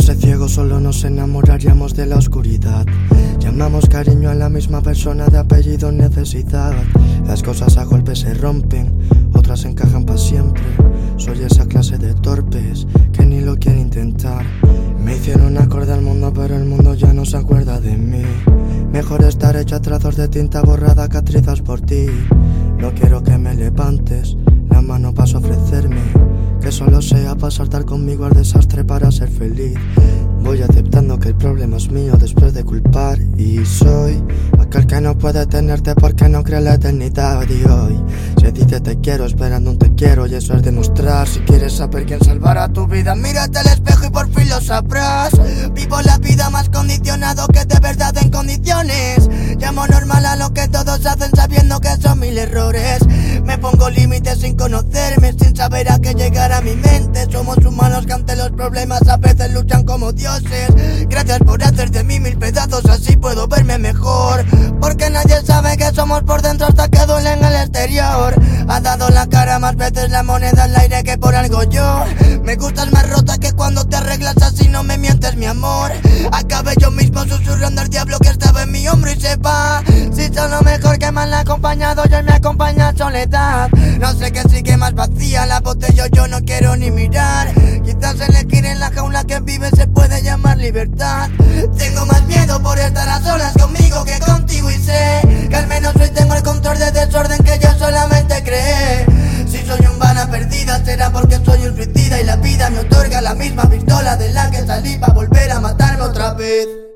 fuese ciego solo nos enamoraríamos de la oscuridad. Llamamos cariño a la misma persona de apellido necesidad. Las cosas a golpes se rompen, otras encajan para siempre. Soy esa clase de torpes que ni lo quiere intentar. Me hicieron acorde al mundo, pero el mundo ya no se acuerda de mí. Mejor estar hecho trazos de tinta borrada que trizas por ti. No quiero que me levantes saltar conmigo al desastre para ser feliz. Voy aceptando que el problema es mío después de culpar. Y soy aquel que no puede tenerte porque no cree la eternidad. Y hoy se dice te quiero esperando un te quiero. Y eso es demostrar. Si quieres saber quién salvará tu vida, mírate al espejo y por fin lo sabrás. Vivo la vida más condicionado que de verdad en condiciones. Llamo normal a lo que todos hacen sabiendo que son mil errores. Sin conocerme, sin saber a qué llegar a mi mente. Somos humanos que ante los problemas a veces luchan como dioses. Gracias por hacer de mí mil pedazos, así puedo verme mejor. Porque nadie sabe que somos por dentro hasta que duele en el exterior. Ha dado la cara más veces la moneda al aire que por algo yo. Me gustas más rota que cuando te arreglas así, no me mientes, mi amor. Acabé yo mismo susurrando al diablo que No sé qué sigue más vacía, la botella yo no quiero ni mirar. Quizás elegir en la jaula que vive se puede llamar libertad. Tengo más miedo por estar a solas conmigo que contigo y sé que al menos hoy tengo el control de desorden que yo solamente creé. Si soy un vana perdida será porque soy un suicida y la vida me otorga la misma pistola de la que salí para volver a matarme otra vez.